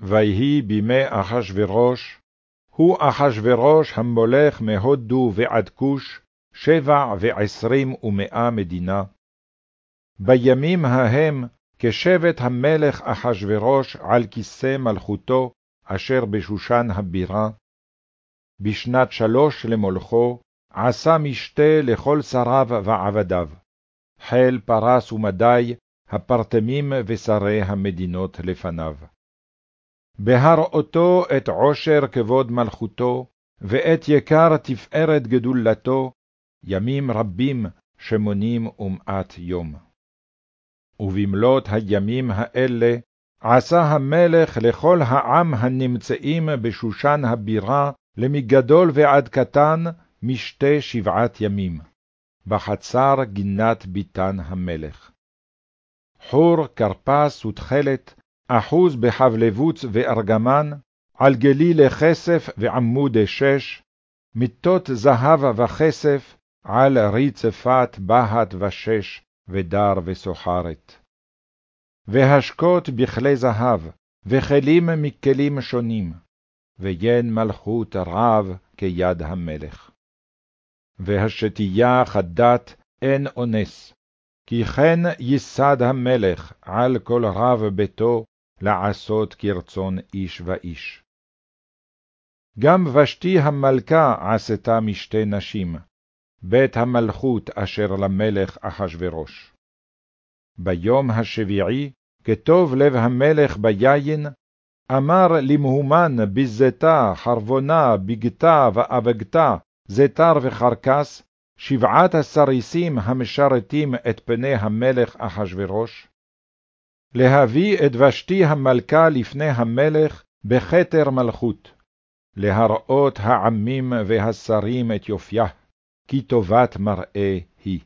ויהי בימי אחשורוש, הוא אחשורוש המולך מהודו ועד כוש, שבע ועשרים ומאה מדינה. בימים ההם, כשבט המלך אחשורוש על כיסא מלכותו, אשר בשושן הבירה. בשנת שלוש למולכו, עשה משתה לכל שריו ועבדיו, חיל פרס ומדי, הפרטמים ושרי המדינות לפניו. בהראותו את עושר כבוד מלכותו, ואת יקר תפארת גדולתו, ימים רבים שמונים ומעט יום. ובמלאת הימים האלה עשה המלך לכל העם הנמצאים בשושן הבירה, למגדול ועד קטן, משתה שבעת ימים, בחצר גינת ביתן המלך. חור, כרפס ותכלת, אחוז בחבלבוץ וארגמן, על גליל כסף ועמוד שש, מיטות זהב וכסף, על ריצפת בהת ושש, ודר וסוחרת. והשקות בכלי זהב, וכלים מכלים שונים, ויין מלכות רב כיד המלך. והשתייה חדת אין אונס, כי כן ייסד המלך על כל רב ביתו לעשות כרצון איש ואיש. גם ושתי המלכה עשתה משתי נשים, בית המלכות אשר למלך אחשורוש. ביום השביעי, כטוב לב המלך ביין, אמר למהומן בזתה, חרבונה, בגתה ואבגתה, זתר וחרקס, שבעת הסריסים המשרתים את פני המלך אחשורוש, להביא את ושתי המלכה לפני המלך בכתר מלכות, להראות העמים והשרים את יופייה, כי טובת מראה היא.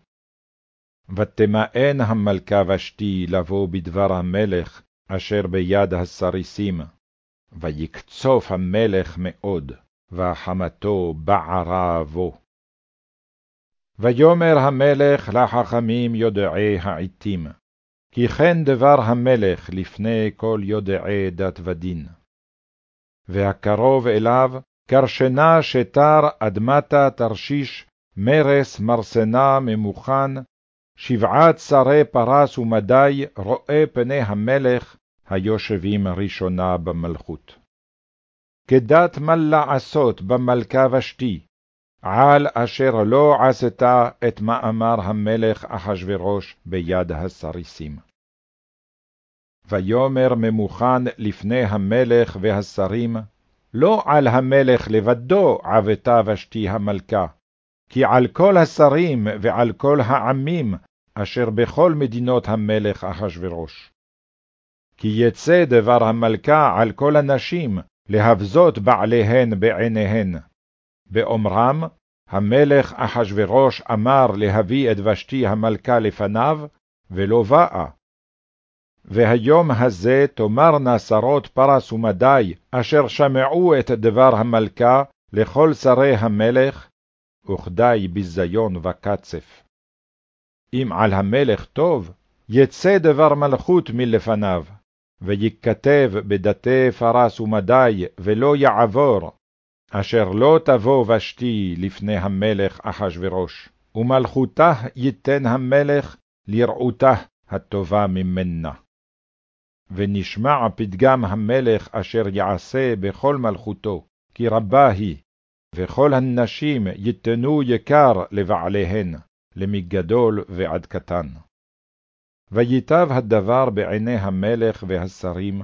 ותמאן המלכה ושתי לבוא בדבר המלך, אשר ביד הסריסים, ויקצוף המלך מאוד, וחמתו בערה בו. ויאמר המלך לחכמים יודעי העתים, כי כן דבר המלך לפני כל יודעי דת ודין. והקרוב אליו, קרשנה שתר אדמתה תרשיש, מרס מרסנה ממוכן, שבעת שרי פרס ומדי רואה פני המלך, היושבים ראשונה במלכות. כדת מה לעשות במלכה ושתי, על אשר לא עשתה את מאמר המלך אחשורוש ביד הסריסים. ויאמר ממוכן לפני המלך והשרים, לא על המלך לבדו עבתה ושתי המלכה, כי על כל השרים ועל כל העמים אשר בכל מדינות המלך אחשורוש. כי יצא דבר המלכה על כל הנשים, להבזות בעליהן בעיניהן. באומרם, המלך אחשורוש אמר להביא את ושתי המלכה לפניו, ולא באה. והיום הזה תאמרנה שרות פרס ומדי, אשר שמעו את דבר המלכה לכל שרי המלך, וכדי ביזיון וקצף. אם על המלך טוב, יצא דבר מלכות מלפניו, ויכתב בדתי פרס ומדי, ולא יעבור, אשר לא תבוא ושתי לפני המלך אחשורוש, ומלכותה ייתן המלך לרעותה הטובה ממנה. ונשמע פתגם המלך אשר יעשה בכל מלכותו, כי רבה היא, וכל הנשים ייתנו יקר לבעליהן, למגדול ועד קטן. ויטב הדבר בעיני המלך והשרים,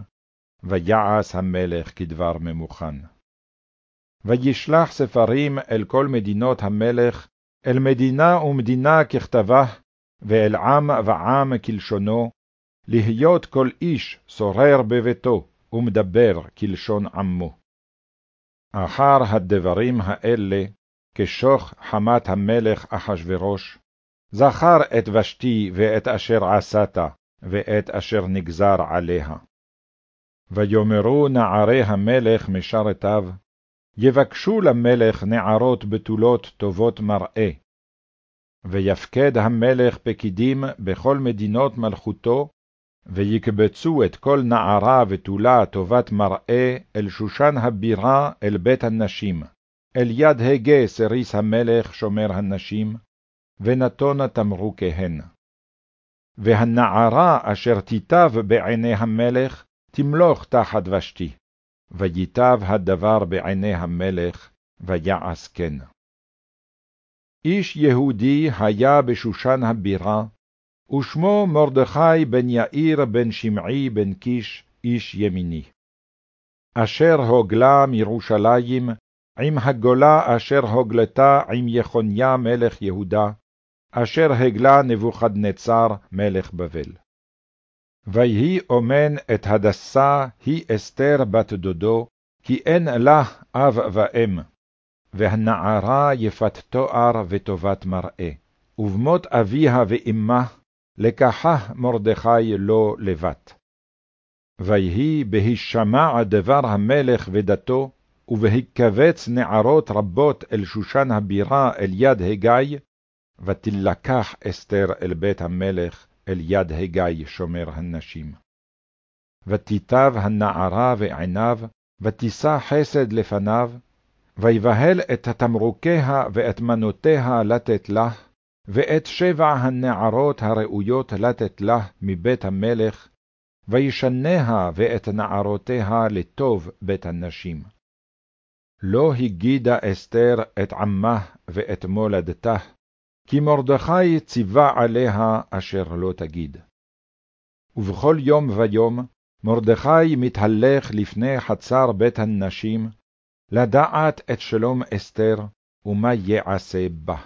ויעש המלך כדבר ממוכן. וישלח ספרים אל כל מדינות המלך, אל מדינה ומדינה ככתבה, ואל עם ועם כלשונו, להיות כל איש שורר בביתו, ומדבר כלשון עמו. אחר הדברים האלה, כשוך חמת המלך אחשורוש, זכר את ושתי ואת אשר עשת, ואת אשר נגזר עליה. ויאמרו נערי המלך משרתיו, יבקשו למלך נערות בתולות טובות מראה. ויפקד המלך פקידים בכל מדינות מלכותו, ויקבצו את כל נערה ותולה טובת מראה אל שושן הבירה אל בית הנשים, אל יד הגה סריס המלך שומר הנשים, ונתונה תמרוקיהן. והנערה אשר תיטב בעיני המלך, תמלוך תחת ושתי. וייטב הדבר בעיני המלך, ויעש כן. איש יהודי היה בשושן הבירה, ושמו מרדכי בן יאיר בן שמעי בן קיש, איש ימיני. אשר הוגלה מירושלים, עם הגולה אשר הוגלתה עם יחוניה מלך יהודה, אשר הגלה נבוכדנצר מלך בבל. ויהי אומן את הדסה, היא אסתר בת דודו, כי אין לה אב ואם, והנערה יפת תואר וטובת מראה, ובמות אביה ואמה, לקחה מרדכי לו לבת. ויהי בהישמע דבר המלך ודתו, ובהיקבץ נערות רבות אל שושן הבירה אל יד הגיא, ותלקח אסתר אל בית המלך, אל יד הגיא שומר הנשים. ותיטב הנערה ועיניו, ותישא חסד לפניו, ויבהל את תמרוקיה ואת מנותיה לתת לה, ואת שבע הנערות הראויות לתת לה מבית המלך, וישניה ואת נערותיה לטוב בית הנשים. לא הגידה אסתר את עמה ואת מולדתה, כי מרדכי ציווה עליה אשר לא תגיד. ובכל יום ויום מרדכי מתהלך לפני חצר בית הנשים, לדעת את שלום אסתר, ומה יעשה בה.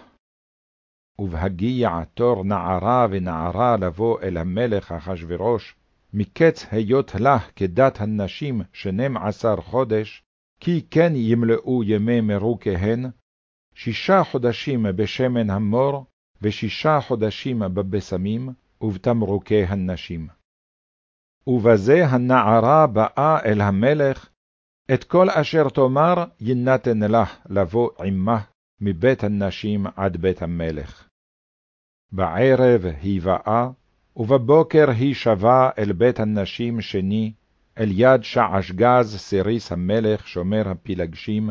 ובהגיע תור נערה ונערה לבוא אל המלך אחשורוש, מקץ היות לה כדת הנשים שנים עשר חודש, כי כן ימלאו ימי מרוקיהן, שישה חודשים בשמן המור, ושישה חודשים בבשמים, ובתמרוקי הנשים. ובזה הנערה באה אל המלך, את כל אשר תאמר יינתן לך לבוא עמה מבית הנשים עד בית המלך. בערב היא באה, ובבוקר היא שבה אל בית הנשים שני, אל יד שעשגז סריס המלך שומר הפילגשים,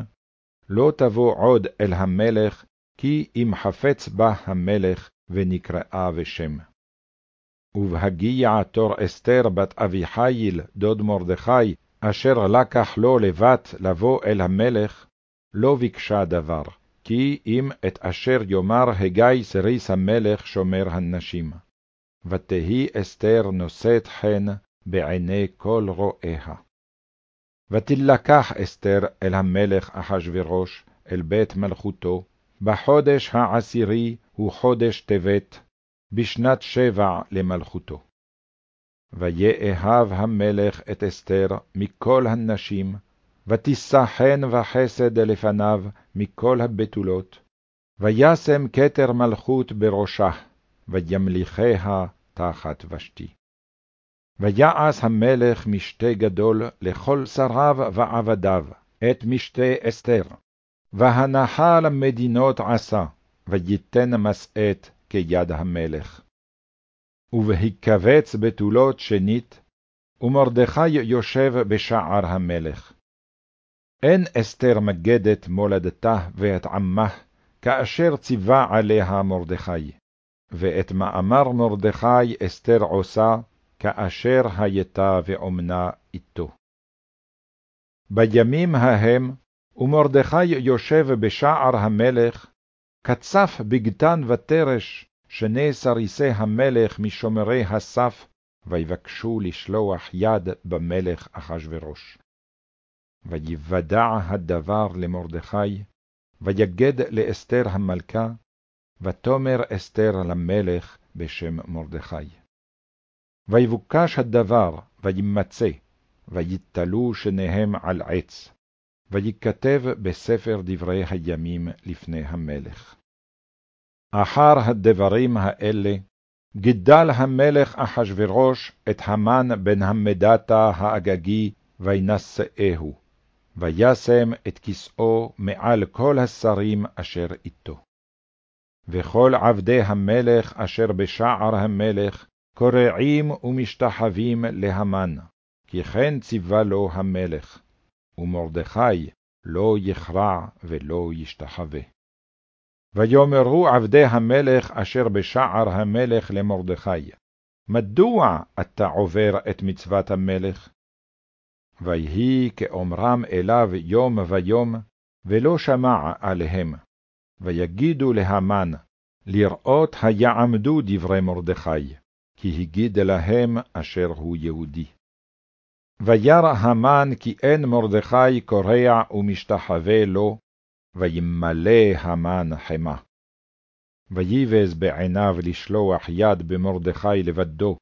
לא תבוא עוד אל המלך, כי אם חפץ בה המלך, ונקראה בשם. ובהגיע תור אסתר בת אביחיל, דוד מרדכי, אשר לקח לו לבת לבוא אל המלך, לא ביקשה דבר, כי אם את אשר יאמר הגיא סריס המלך שומר הנשים. ותהי אסתר נושאת חן בעיני כל רואיה. ותלקח אסתר אל המלך אחשורוש, אל בית מלכותו, בחודש העשירי הוא חודש טבת, בשנת שבע למלכותו. ויאהב המלך את אסתר מכל הנשים, ותישא חן וחסד לפניו מכל הבתולות, וישם כתר מלכות בראשה, וימליכיה תחת ושתי. ויעש המלך משתה גדול לכל שריו ועבדיו, את משתה אסתר, והנחה למדינות עשה, ויתן משאת כיד המלך. ובהיקבץ בתולות שנית, ומרדכי יושב בשער המלך. אין אסתר מגדת מולדתה ואת עמה, כאשר ציווה עליה מרדכי, ואת מאמר מרדכי אסתר עושה, כאשר הייתה ואומנה איתו. בימים ההם, ומרדכי יושב בשער המלך, קצף בגתן ותרש, שני סריסי המלך משומרי הסף, ויבקשו לשלוח יד במלך אחשורוש. ויוודע הדבר למרדכי, ויגד לאסתר המלכה, ותאמר אסתר למלך בשם מרדכי. ויבוקש הדבר, וימצא, ויתלו שניהם על עץ, ויכתב בספר דברי הימים לפני המלך. אחר הדברים האלה, גידל המלך אחשורוש את המן בן המדתה האגגי, וינשאהו, וישם את כסאו מעל כל השרים אשר איתו. וכל עבדי המלך אשר בשער המלך, קורעים ומשתחווים להמן, כי כן ציווה לו המלך, ומרדכי לא יכרע ולא ישתחווה. ויאמרו עבדי המלך אשר בשער המלך למרדכי, מדוע אתה עובר את מצוות המלך? ויהי כאומרם אליו יום ויום, ולא שמע עליהם. ויגידו להמן, לראות היעמדו דברי מרדכי, כי הגיד להם אשר הוא יהודי. וירא המן כי אין מרדכי קורע ומשתחווה לו, וימלא המן חמה. ויבז בעיניו לשלוח יד במרדכי לבדו,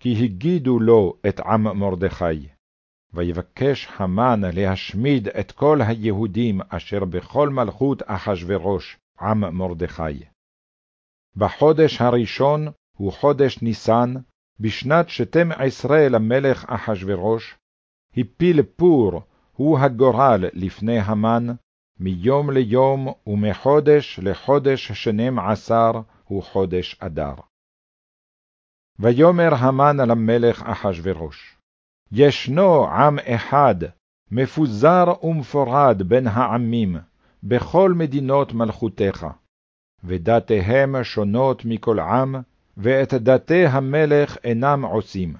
כי הגידו לו את עם מרדכי. ויבקש המן להשמיד את כל היהודים אשר בכל מלכות אחשורוש, עם מרדכי. בחודש הראשון, הוא חודש ניסן, בשנת שתים עשרה למלך אחשורוש, הפיל פור, הוא הגורל לפני המן, מיום ליום ומחודש לחודש שנים עשר הוא חודש אדר. ויאמר המן למלך אחשורוש, ישנו עם אחד, מפוזר ומפורד בין העמים, בכל מדינות מלכותיך, ודתיהם שונות מכל עם, ואת דתי המלך אינם עושים,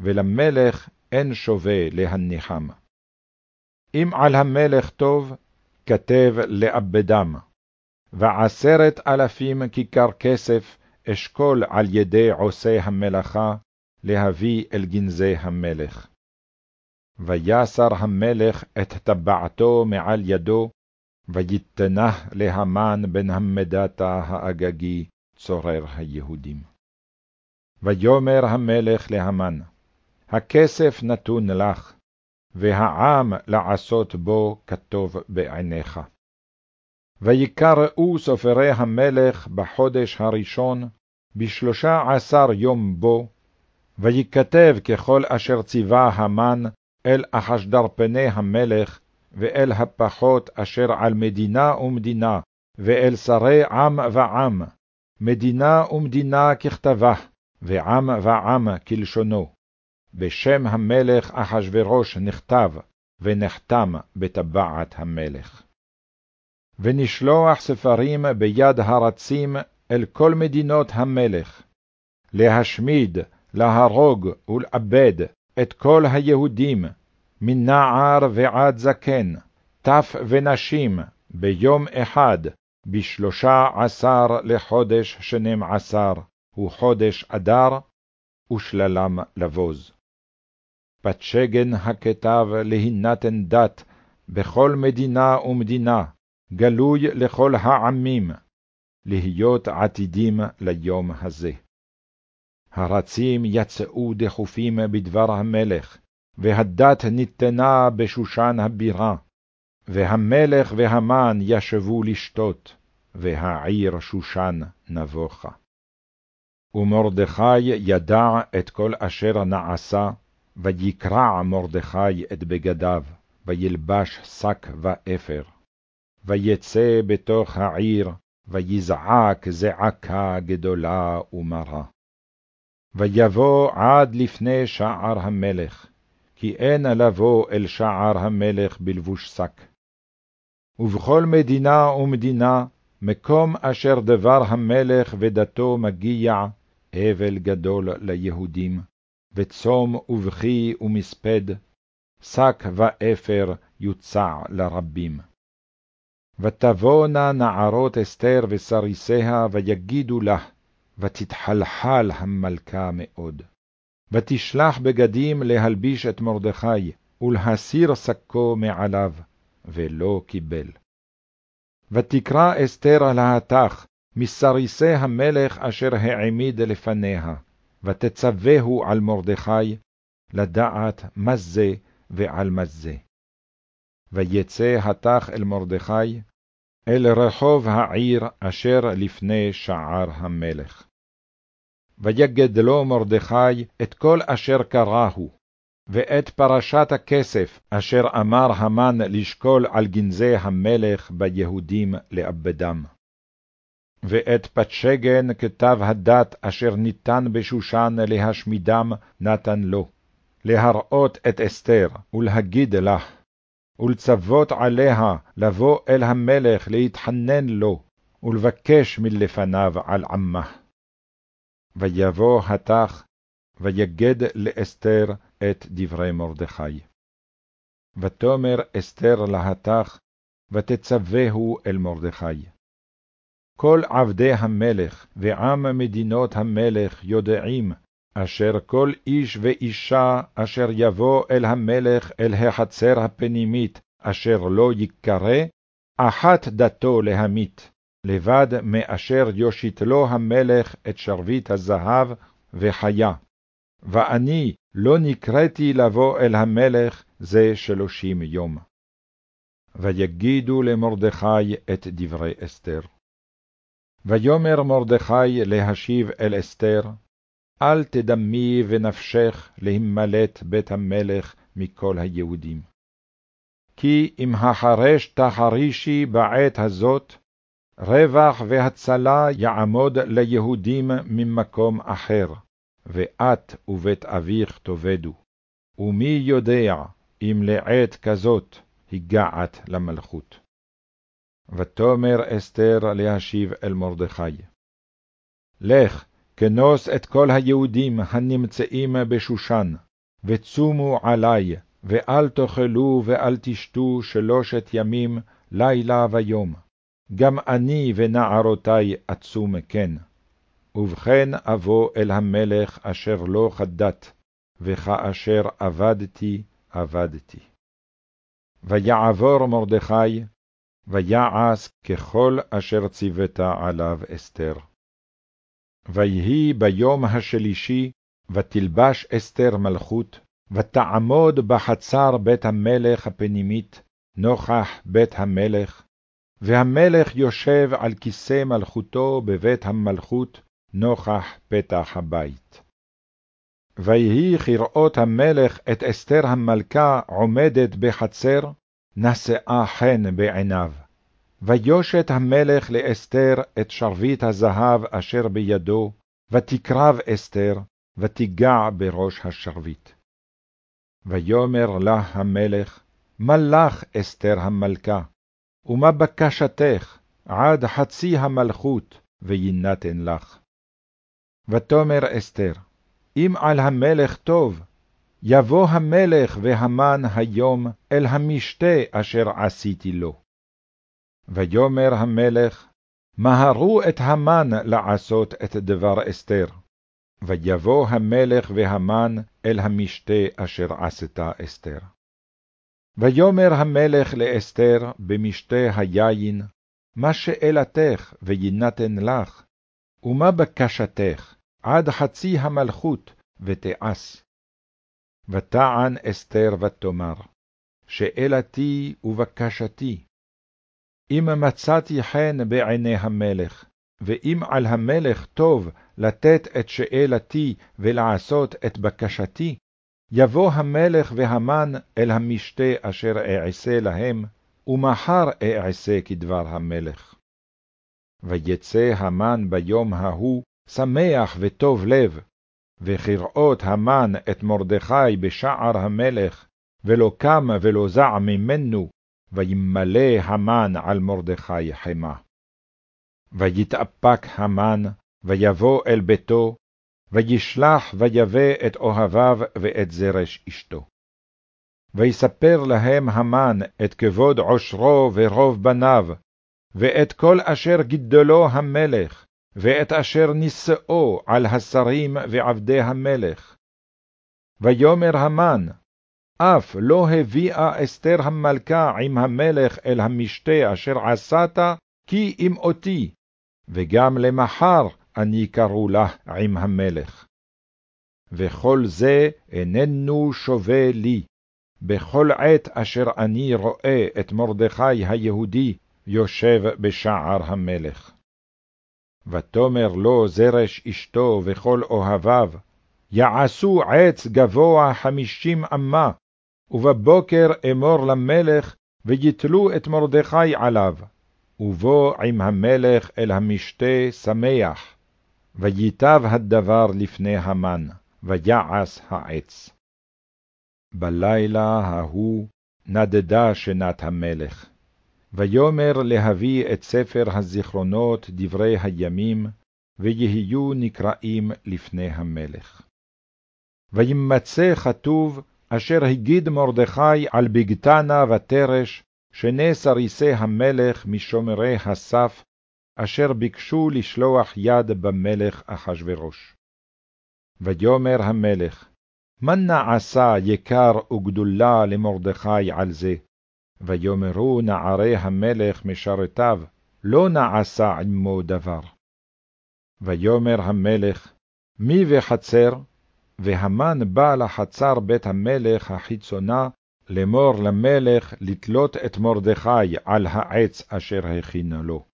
ולמלך אין שווה להניחם. אם על המלך טוב, כתב לאבדם, ועשרת אלפים כיכר כסף אשכול על ידי עושי המלאכה, להביא אל גנזי המלך. ויסר המלך את טבעתו מעל ידו, ויתנה להמן בן המדתה האגגי, צורר היהודים. ויאמר המלך להמן, הכסף נתון לך, והעם לעשות בו כטוב בעיניך. ויקראו סופרי המלך בחודש הראשון, בשלושה עשר יום בו, ויכתב ככל אשר ציווה המן אל אחשדר פני המלך, ואל הפחות אשר על מדינה ומדינה, ואל שרי עם ועם, מדינה ומדינה ככתבה, ועם ועם כלשונו. בשם המלך אחשורוש נכתב, ונחתם בטבעת המלך. ונשלוח ספרים ביד הרצים אל כל מדינות המלך, להשמיד, להרוג ולאבד את כל היהודים, מנער ועד זקן, טף ונשים, ביום אחד, בשלושה עשר לחודש שנים עשר, הוא חודש אדר, ושללם לבוז. פתשגן הכתב להינתן דת בכל מדינה ומדינה, גלוי לכל העמים, להיות עתידים ליום הזה. הרצים יצאו דחופים בדבר המלך, והדת ניתנה בשושן הבירה, והמלך והמן ישבו לשתות, והעיר שושן נבוכה. ומרדכי ידע את כל אשר נעשה, ויקרע מרדכי את בגדיו, וילבש שק ואפר. ויצא בתוך העיר, ויזעק זעקה גדולה ומרה. ויבוא עד לפני שער המלך, כי אין לבוא אל שער המלך בלבוש שק. ובכל מדינה ומדינה, מקום אשר דבר המלך ודתו מגיע, אבל גדול ליהודים, וצום ובכי ומספד, שק ואפר יוצע לרבים. ותבואנה נערות אסתר וסריסיה, ויגידו לה, ותתחלחל המלכה מאוד. ותשלח בגדים להלביש את מרדכי, ולהסיר שקו מעליו, ולא קיבל. ותקרא אסתר להטח מסריסי המלך אשר העמיד לפניה, ותצווהו על מרדכי, לדעת מה זה ועל מה זה. ויצא התח אל מרדכי, אל רחוב העיר אשר לפני שער המלך. ויגד לו מרדכי את כל אשר קראהו, ואת פרשת הכסף אשר אמר המן לשקול על גנזי המלך ביהודים לאבדם. ואת פתשגן כתב הדת אשר ניתן בשושן להשמידם נתן לו, להראות את אסתר ולהגיד לך, ולצוות עליה לבוא אל המלך להתחנן לו, ולבקש מלפניו על עמה. ויבוא התך, ויגד לאסתר את דברי מרדכי. ותאמר אסתר להתך, ותצווהו אל מרדכי. כל עבדי המלך ועם מדינות המלך יודעים, אשר כל איש ואישה אשר יבוא אל המלך אל החצר הפנימית, אשר לא יקרא, אחת דתו להמית, לבד מאשר יושיט לו המלך את שרביט הזהב וחיה. ואני לא נקראתי לבוא אל המלך זה שלושים יום. ויגידו למרדכי את דברי אסתר. ויאמר מרדכי להשיב אל אסתר, אל תדמי ונפשך להימלט בית המלך מכל היהודים. כי אם החרש תחרישי בעת הזאת, רווח והצלה יעמוד ליהודים ממקום אחר, ואת ובית אביך תאבדו. ומי יודע אם לעת כזאת הגעת למלכות. ותאמר אסתר להשיב אל מרדכי. לך, כנוס את כל היהודים הנמצאים בשושן, וצומו עלי, ואל תאכלו ואל תשתו שלושת ימים, לילה ויום. גם אני ונערותי אצום כן. ובכן אבוא אל המלך אשר לא חדת, וכאשר עבדתי, עבדתי. ויעבור מרדכי, ויעש ככל אשר ציוותה עליו אסתר. ויהי ביום השלישי, ותלבש אסתר מלכות, ותעמוד בחצר בית המלך הפנימית, נוכח בית המלך, והמלך יושב על כיסא מלכותו בבית המלכות, נוכח פתח הבית. ויהי כראות המלך את אסתר המלכה עומדת בחצר, נשאה חן בעיניו. ויושת המלך לאסתר את שרביט הזהב אשר בידו, ותקרב אסתר, ותיגע בראש השרביט. ויאמר לה המלך, מה לך, אסתר המלכה? ומה בקשתך עד חצי המלכות, ויינתן לך? ותאמר אסתר, אם על המלך טוב, יבוא המלך והמן היום אל המשתה אשר עשיתי לו. ויאמר המלך, מהרו את המן לעשות את דבר אסתר. ויבוא המלך והמן אל המשתה אשר עשתה אסתר. ויאמר המלך לאסתר במשתה היין, מה שאלתך ויינתן לך, ומה בקשתך, עד חצי המלכות, ותעש. ותען אסתר ותאמר, שאלתי ובקשתי, אם מצאתי חן בעיני המלך, ואם על המלך טוב לתת את שאלתי ולעשות את בקשתי, יבוא המלך והמן אל המשתה אשר אעשה להם, ומחר אעשה כדבר המלך. ויצא המן ביום ההוא, שמח וטוב לב, וכראות המן את מרדכי בשער המלך, ולא קם ולא זע ממנו, וימלא המן על מרדכי חמה. ויתאפק המן, ויבוא אל ביתו, וישלח ויבא את אוהביו ואת זרש אשתו. ויספר להם המן את כבוד עושרו ורוב בניו, ואת כל אשר גידלו המלך, ואת אשר נישאו על השרים ועבדי המלך. ויאמר המן, אף לא הביאה אסתר המלכה עם המלך אל המשתה אשר עשת, כי אם אותי, וגם למחר אני קראו לה עם המלך. וכל זה איננו שווה לי, בכל עת אשר אני רואה את מרדכי היהודי יושב בשער המלך. ותאמר לו זרש אשתו וכל אוהביו, יעשו עץ גבוה חמישים אמה, ובבוקר אמור למלך, ויתלו את מרדכי עליו. ובוא עם המלך אל המשתה שמח, וייטב הדבר לפני המן, ויעש העץ. בלילה ההוא נדדה שנת המלך, ויאמר להביא את ספר הזיכרונות דברי הימים, ויהיו נקראים לפני המלך. וימצא כתוב, אשר הגיד מרדכי על בגתנה ותרש, שני סריסי המלך משומרי הסף, אשר ביקשו לשלוח יד במלך אחשורוש. ויאמר המלך, מה נעשה יקר וגדולה למרדכי על זה? ויאמרו נערי המלך משרתיו, לא נעשה עמו דבר. ויאמר המלך, מי וחצר? והמן בא לחצר בית המלך החיצונה, לאמור למלך לתלות את מרדכי על העץ אשר הכין לו.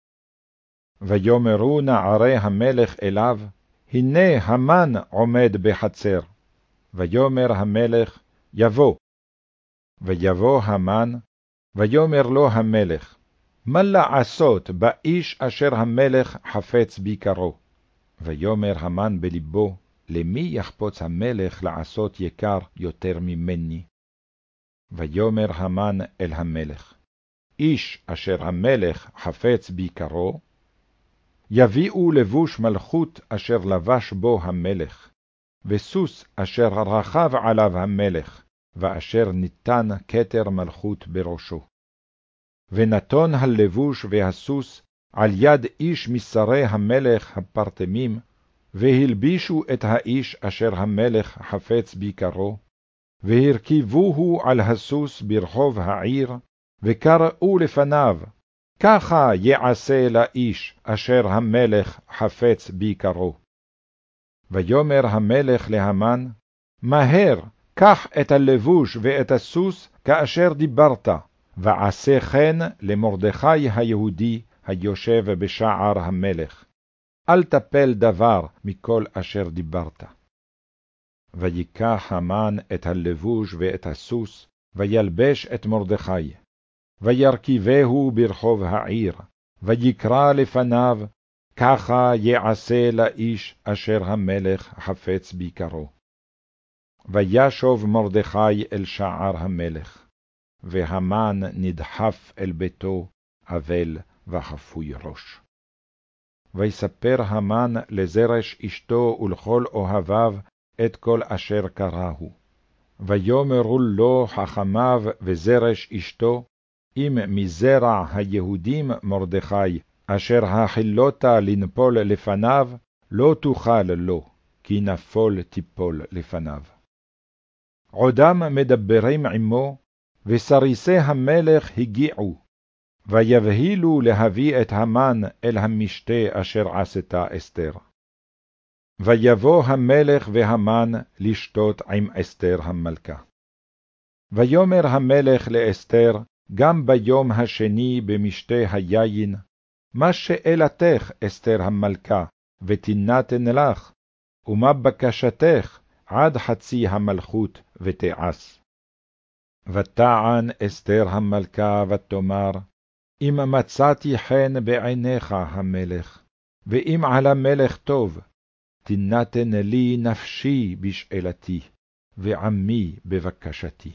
ויאמרו נערי המלך אליו, הנה המן עומד בחצר. ויאמר המלך, יבוא. ויבוא המן, ויאמר לו המלך, מה לעשות באיש אשר המלך חפץ ביקרו? ויאמר המן בלבו, למי יחפוץ המלך לעשות יקר יותר ממני? ויאמר המן אל המלך, איש אשר המלך חפץ ביקרו, יביאו לבוש מלכות אשר לבש בו המלך, וסוס אשר רכב עליו המלך, ואשר ניתן כתר מלכות בראשו. ונתון הלבוש והסוס על יד איש משרי המלך הפרטמים, והלבישו את האיש אשר המלך חפץ ביקרו, והרכיבוהו על הסוס ברחוב העיר, וקראו לפניו, ככה יעשה לאיש אשר המלך חפץ ביקרו. ויאמר המלך להמן, מהר, קח את הלבוש ואת הסוס כאשר דיברת, ועשה כן למרדכי היהודי היושב בשער המלך. אל תפל דבר מכל אשר דיברת. ויקח המן את הלבוש ואת הסוס, וילבש את מרדכי, וירכיבהו ברחוב העיר, ויקרא לפניו, ככה יעשה לאיש אשר המלך חפץ ביקרו. וישוב מרדכי אל שער המלך, והמן נדחף אל ביתו, אבל וחפוי ראש. ויספר המן לזרש אשתו ולכל אוהביו את כל אשר קראו. ויאמרו לו חכמיו וזרש אשתו, אם מזרע היהודים מרדכי, אשר החילותה לנפול לפניו, לא תוכל לו, כי נפול תיפול לפניו. עודם מדברים עמו, וסריסי המלך הגיעו, ויבהילו להביא את המן אל המשתה אשר עשתה אסתר. ויבוא המלך והמן לשתות עם אסתר המלכה. ויאמר המלך לאסתר, גם ביום השני במשתה היין, מה שאלתך, אסתר המלכה, ותינתן לך, ומה בקשתך עד חצי המלכות ותעש. ותען אסתר המלכה ותאמר, אם מצאתי חן בעיניך המלך, ואם על המלך טוב, תינתן לי נפשי בשאלתי, ועמי בבקשתי.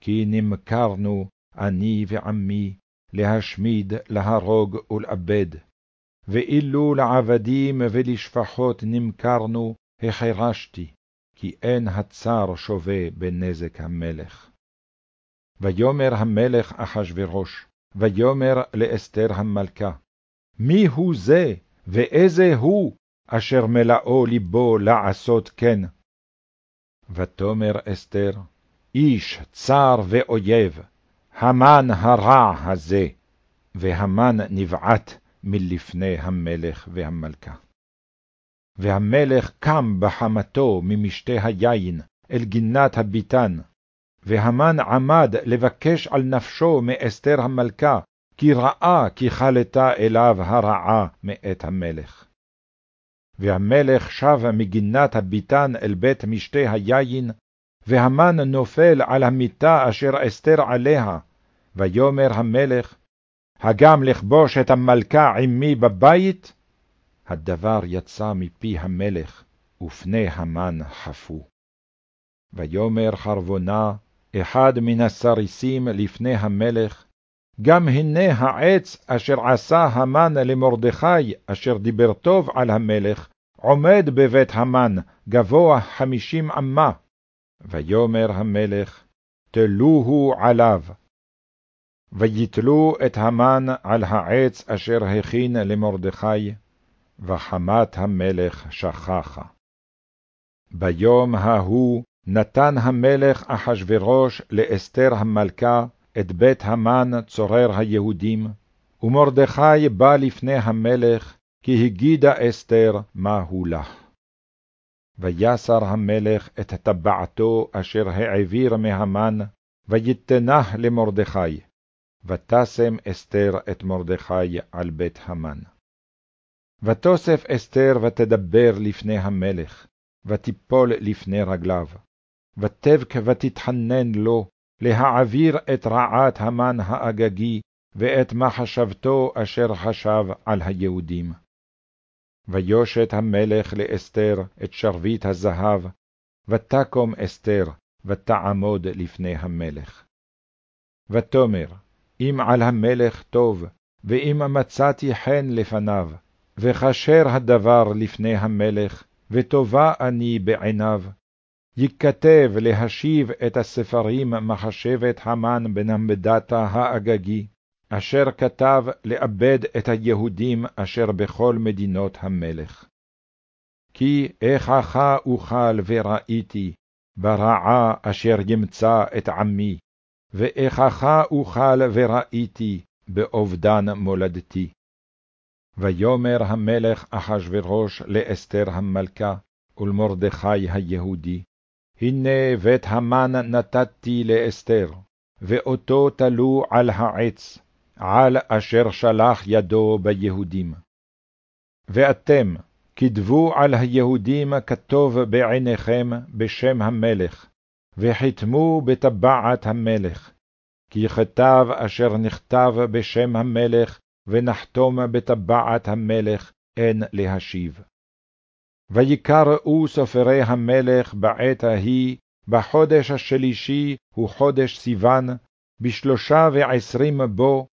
כי נמכרנו, אני ועמי, להשמיד, להרוג ולאבד, ואילו לעבדים ולשפחות נמכרנו, החרשתי, כי אין הצר שווה בנזק המלך. ויאמר המלך אחשורוש, ויאמר לאסתר המלכה, מי הוא זה, ואיזה הוא, אשר מלאו ליבו לעשות כן? ותאמר אסתר, איש צר ואויב, המן הרע הזה, והמן נבעט מלפני המלך והמלכה. והמלך קם בחמתו ממשתה היין אל גינת הביתן, והמן עמד לבקש על נפשו מאסתר המלכה, כי ראה כי חלתה אליו הרעה מאת המלך. והמלך שב מגינת הביתן אל בית משתה היין, והמן נופל על המיטה אשר אסתר עליה, ויאמר המלך, הגם לכבוש את המלכה עמי בבית? הדבר יצא מפי המלך, ופני המן חפו. ויאמר חרבונה, אחד מן הסריסים לפני המלך, גם הנה העץ אשר עשה המן למרדכי, אשר דיבר טוב על המלך, עומד בבית המן, גבוה חמישים אמה. ויאמר המלך, תלוהו עליו. ויתלו את המן על העץ אשר הכין למרדכי, וחמת המלך שכחה. ביום ההוא נתן המלך אחשורוש לאסתר המלכה את בית המן צורר היהודים, ומרדכי בא לפני המלך, כי הגידה אסתר מהו לך. ויסר המלך את טבעתו אשר העביר מהמן, ויתנה למרדכי, ותשם אסתר את מרדכי על בית המן. ותוסף אסתר ותדבר לפני המלך, ותיפול לפני רגליו, ותבק ותתחנן לו, להעביר את רעת המן האגגי, ואת מחשבתו אשר חשב על היהודים. ויושת המלך לאסתר את שרביט הזהב, ותקום אסתר, ותעמוד לפני המלך. ותאמר, אם על המלך טוב, ואם מצאתי חן לפניו, וכשר הדבר לפני המלך, וטובה אני בעיניו, ייכתב להשיב את הספרים מחשבת המן בן המדתה האגגי, אשר כתב לאבד את היהודים אשר בכל מדינות המלך. כי איכך אוכל וראיתי, ברעה אשר ימצא את עמי, ואיכך אוכל וראיתי, באובדן מולדתי. ויאמר המלך אחשורוש לאסתר המלכה, ולמרדכי היהודי, הנה בית המן נתתי לאסתר, ואותו תלו על העץ, על אשר שלח ידו ביהודים. ואתם, כתבו על היהודים כתוב בעיניכם בשם המלך, וחיתמו בטבעת המלך, כי כתב אשר נכתב בשם המלך, ונחתום בטבעת המלך, אין להשיב. ויקראו סופרי המלך בעת ההיא, בחודש השלישי הוא חודש סיוון, בשלושה ועשרים בו,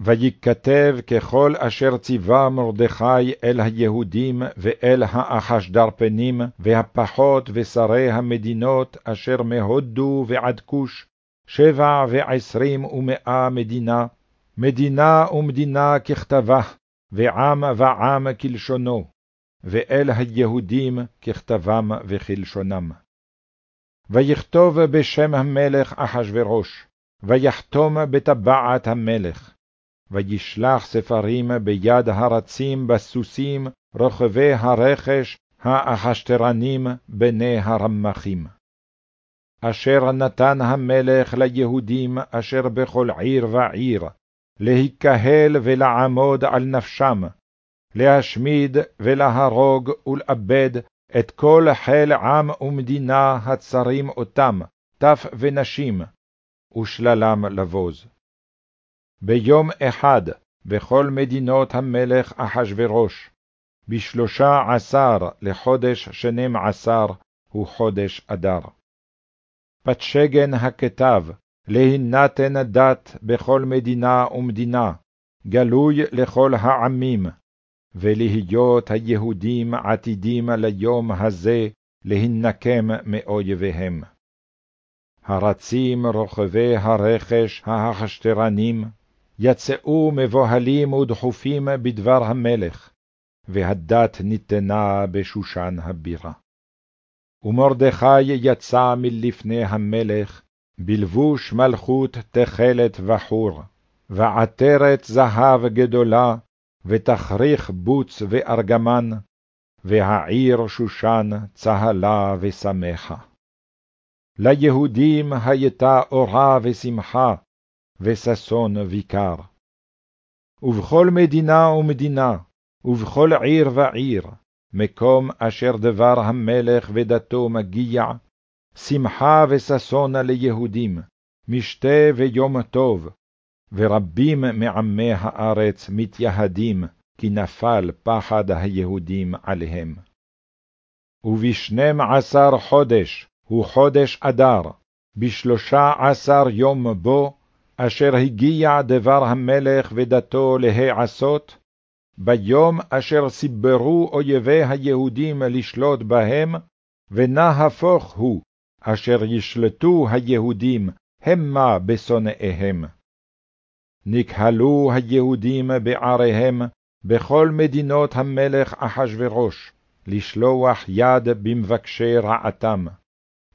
ויכתב ככל אשר ציווה מרדכי אל היהודים ואל האחשדרפנים והפחות ושרי המדינות אשר מהודו ועד כוש, שבע ועשרים ומאה מדינה, מדינה ומדינה ככתבה, ועם ועם כלשונו, ואל היהודים ככתבם וכלשונם. ויכתוב בשם המלך אחשורוש, ויחתום בטבעת המלך, וישלח ספרים ביד הרצים בסוסים, רוכבי הרכש, האחשתרנים, בני הרמחים. אשר נתן המלך ליהודים אשר בכל עיר ועיר, להיקהל ולעמוד על נפשם, להשמיד ולהרוג ולאבד את כל חיל עם ומדינה הצרים אותם, טף ונשים, ושללם לבוז. ביום אחד בכל מדינות המלך אחשורוש, בשלושה עשר לחודש שנים עשר, הוא חודש אדר. פתשגן הכתב, להינתן דת בכל מדינה ומדינה, גלוי לכל העמים, ולהיות היהודים עתידים ליום הזה להינקם מאויביהם. הרצים רוכבי הרכש ההחשתרנים, יצאו מבוהלים ודחופים בדבר המלך, והדת ניתנה בשושן הבירה. ומרדכי יצא מלפני המלך, בלבוש מלכות תכלת וחור, ועטרת זהב גדולה, ותכריך בוץ וארגמן, והעיר שושן צהלה ושמחה. ליהודים הייתה אורה ושמחה, וששון ויקר. ובכל מדינה ומדינה, ובכל עיר ועיר, מקום אשר דבר המלך ודתו מגיע, שמחה וששון ליהודים, משתה ויום טוב, ורבים מעמי הארץ מתייהדים, כי נפל פחד היהודים עליהם. ובשנים עשר חודש, הוא חודש אדר, בשלושה עשר יום בו, אשר הגיע דבר המלך ודתו להיעשות, ביום אשר סיברו אויבי היהודים לשלוט בהם, ונהפוך הוא, אשר ישלטו היהודים המה בשונאיהם. נקהלו היהודים בעריהם בכל מדינות המלך אחשורוש, לשלוח יד במבקשי רעתם,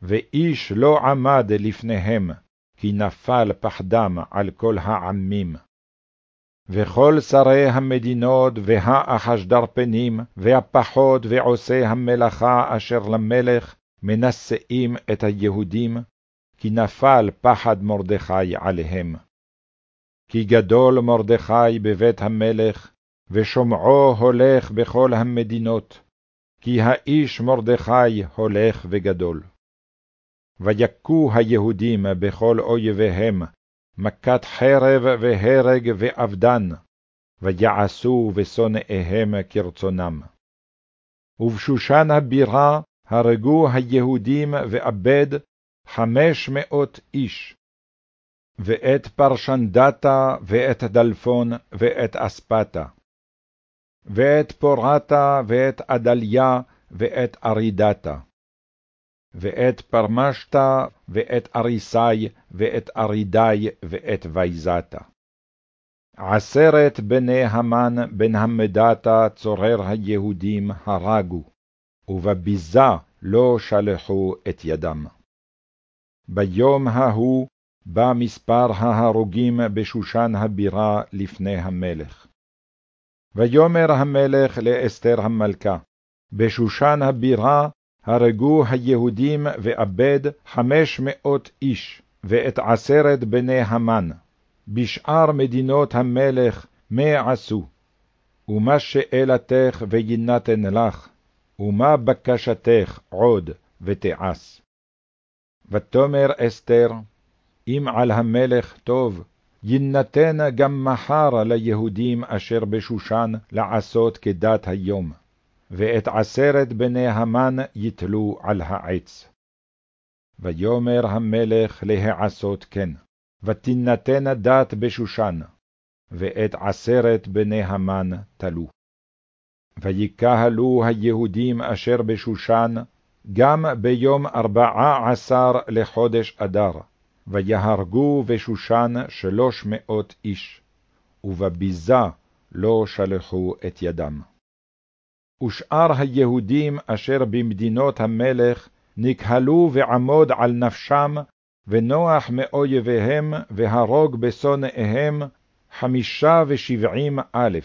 ואיש לא עמד לפניהם, כי נפל פחדם על כל העמים. וכל שרי המדינות והאחשדרפנים, והפחות ועושי המלאכה אשר למלך, מנשאים את היהודים, כי נפל פחד מרדכי עליהם. כי גדול מרדכי בבית המלך, ושומעו הולך בכל המדינות, כי האיש מרדכי הולך וגדול. ויכו היהודים בכל אויביהם, מכת חרב והרג ואבדן, ויעשו בשונאיהם כרצונם. ובשושן הבירה הרגו היהודים ואבד חמש מאות איש. ואת פרשנדתה, ואת דלפון, ואת אספתה. ואת פורתה, ואת עדליה, ואת ארידתה. ואת פרמשתה, ואת אריסי, ואת ארידי, ואת ויזתה. עשרת בני המן בן המדתה צורר היהודים הרגו, ובביזה לא שלחו את ידם. ביום ההוא בא מספר ההרוגים בשושן הבירה לפני המלך. ויאמר המלך לאסתר המלכה, בשושן הבירה הרגו היהודים ואבד חמש מאות איש, ואת עשרת בני המן. בשאר מדינות המלך מה עשו? ומה שאלתך ויינתן לך, ומה בקשתך עוד ותעש. ותאמר אסתר, אם על המלך טוב, יינתן גם מחר ליהודים אשר בשושן לעשות כדת היום, ואת עשרת בני המן יתלו על העץ. ויאמר המלך להעשות כן, ותינתן דת בשושן, ואת עשרת בני המן תלו. ויקהלו היהודים אשר בשושן, גם ביום ארבעה עשר לחודש אדר, ויהרגו בשושן שלוש מאות איש, ובביזה לא שלחו את ידם. ושאר היהודים אשר במדינות המלך נקהלו ועמוד על נפשם, ונוח מאויביהם, והרוג בשונאיהם, חמישה ושבעים א',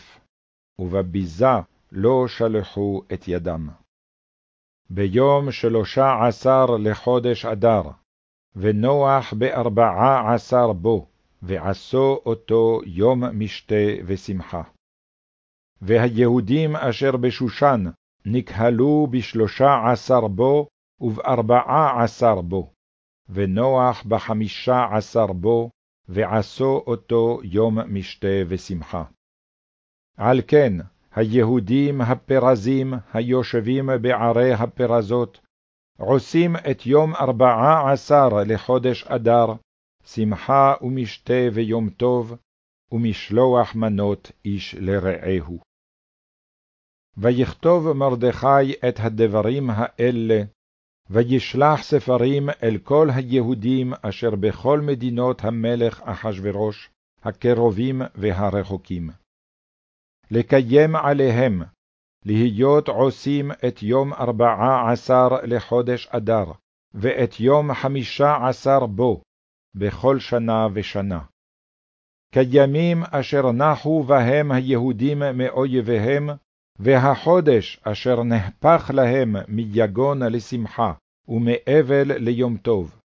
ובביזה לא שלחו את ידם. ביום שלושה עשר לחודש אדר, ונוח בארבעה עשר בו, ועשו אותו יום משתה ושמחה. והיהודים אשר בשושן נקהלו בשלושה עשר בו, ובארבעה עשר בו, ונוח בחמישה עשר בו, ועשו אותו יום משתה ושמחה. על כן, היהודים הפרזים היושבים בערי הפרזות, עושים את יום ארבעה עשר לחודש אדר, שמחה ומשתה ויום טוב, ומשלוח מנות איש לרעהו. ויכתוב מרדכי את הדברים האלה, וישלח ספרים אל כל היהודים אשר בכל מדינות המלך אחשורוש, הקרובים והרחוקים. לקיים עליהם, להיות עושים את יום ארבעה עשר לחודש אדר, ואת יום חמישה עשר בו, בכל שנה ושנה. כימים אשר נחו בהם היהודים מאויביהם, והחודש אשר נהפך להם מיגון לשמחה, ומאבל ליום טוב,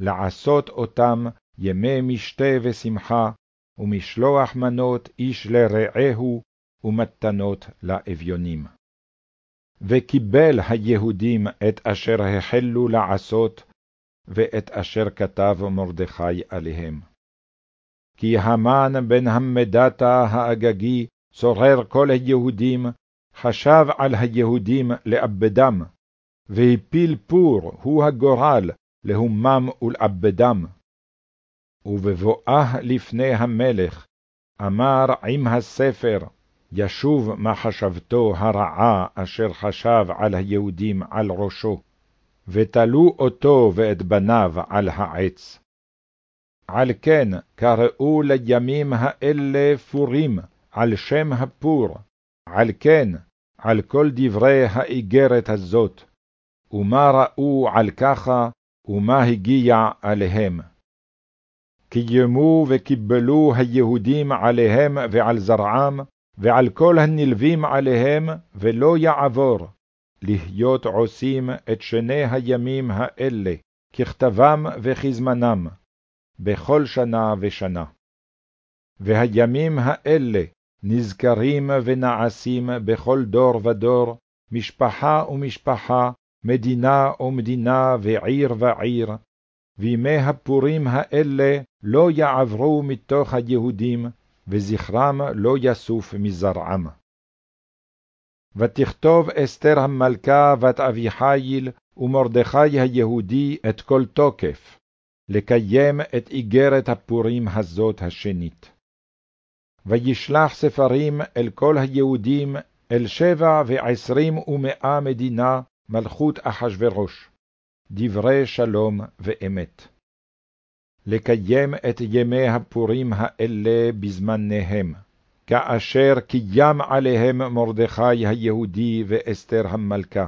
לעשות אותם ימי משתה ושמחה, ומשלוח מנות איש לרעהו, ומתנות לאביונים. וקיבל היהודים את אשר החלו לעשות, ואת אשר כתב מרדכי עליהם. כי המן בן המדתה האגגי, צורר כל היהודים, חשב על היהודים לאבדם, והפיל פור הוא הגורל להומם ולאבדם. ובבואה לפני המלך, אמר עם הספר, ישוב מחשבתו הרעה אשר חשב על היהודים על ראשו, ותלו אותו ואת בניו על העץ. על כן קראו לימים האלה פורים, על שם הפור, על כן, על כל דברי האיגרת הזאת, ומה ראו על ככה, ומה הגיע עליהם. קיימו וקיבלו היהודים עליהם ועל זרעם, ועל כל הנלווים עליהם, ולא יעבור, להיות עושים את שני הימים האלה, ככתבם וכזמנם, בכל שנה ושנה. והימים האלה נזכרים ונעשים בכל דור ודור, משפחה ומשפחה, מדינה ומדינה ועיר ועיר, וימי הפורים האלה לא יעברו מתוך היהודים, וזכרם לא יסוף מזרעם. ותכתוב אסתר המלכה בת אביחיל ומרדכי היהודי את כל תוקף, לקיים את איגרת הפורים הזאת השנית. וישלח ספרים אל כל היהודים אל שבע ועשרים ומאה מדינה מלכות אחשורוש, דברי שלום ואמת. לקיים את ימי הפורים האלה בזמניהם, כאשר קיים עליהם מרדכי היהודי ואסתר המלכה,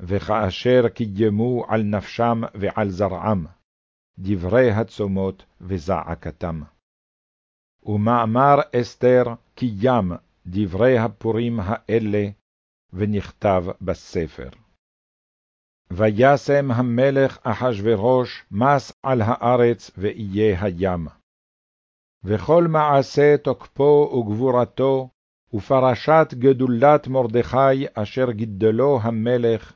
וכאשר קיימו על נפשם ועל זרעם, דברי הצומות וזעקתם. ומאמר אסתר קיים דברי הפורים האלה, ונכתב בספר. וישם המלך אחשורוש מס על הארץ ואיי הים. וכל מעשה תוקפו וגבורתו, ופרשת גדולת מרדכי אשר גידלו המלך,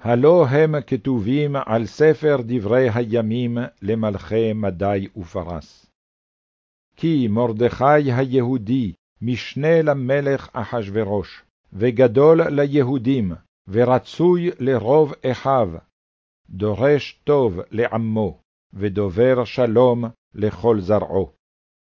הלא הם כתובים על ספר דברי הימים למלכי מדי ופרס. כי מרדכי היהודי משנה למלך אחשורוש, וגדול ליהודים, ורצוי לרוב אחיו, דורש טוב לעמו, ודובר שלום לכל זרעו.